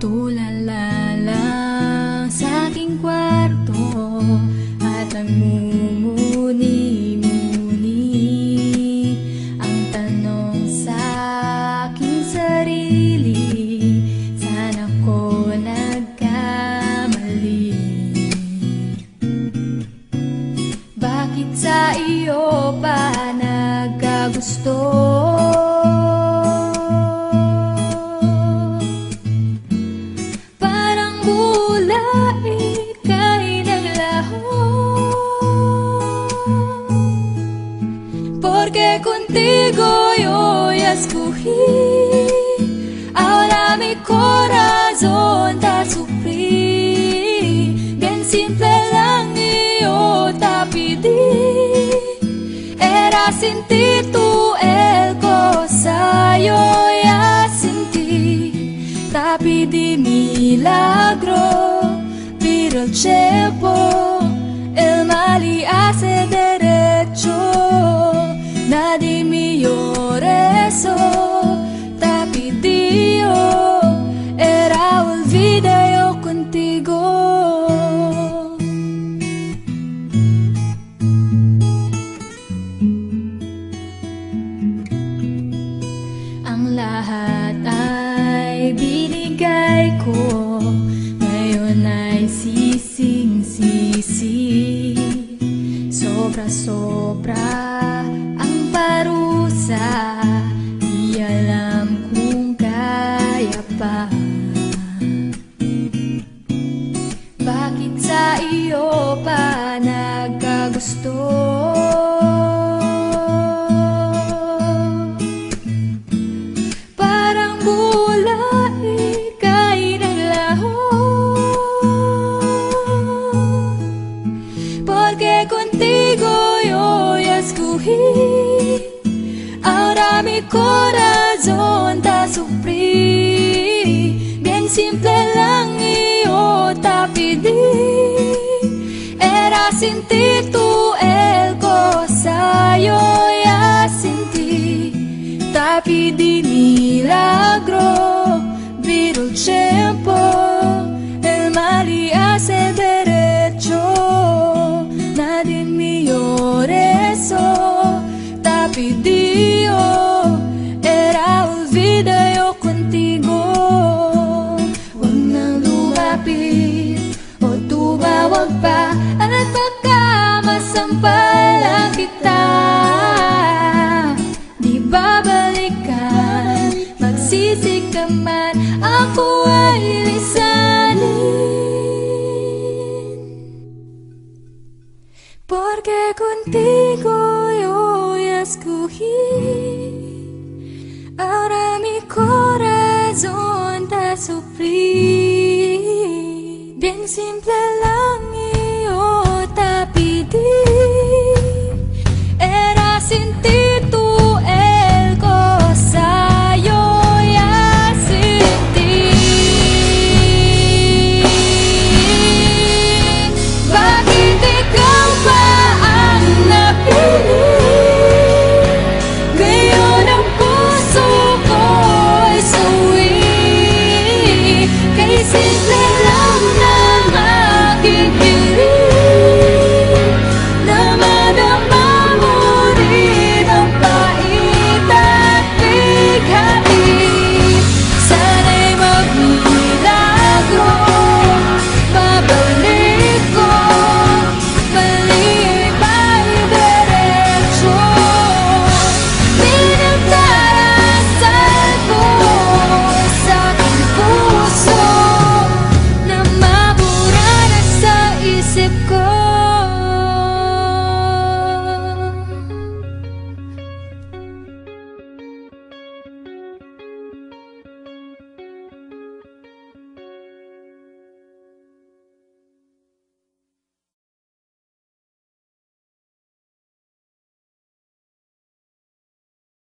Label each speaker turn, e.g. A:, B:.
A: tú la porque contigo yo escogí. Ahora mi corazón está sufrir, bien simple la yo te pedí. Era sentir ti tú el cosa, yo ya sin ti te pedí milagro, pero el tiempo. Lahat ay binigay ko. Ngayon ay sising-sisi Sobra-sobra ang parusa. Di alam kaya pa. Bakit sa iyo pa nagkagusto? Mi corazón te sufrí Bien simple lang iyo te pedí Era sentir tu el cosa yo ya sentí Te pedí milagro Viro el tiempo El mal y hace derecho. Nadie mejor eso Te pidió Era sisi kamar aku lisanin porque contigo yo escogí. Ahora mi corazón te sufrir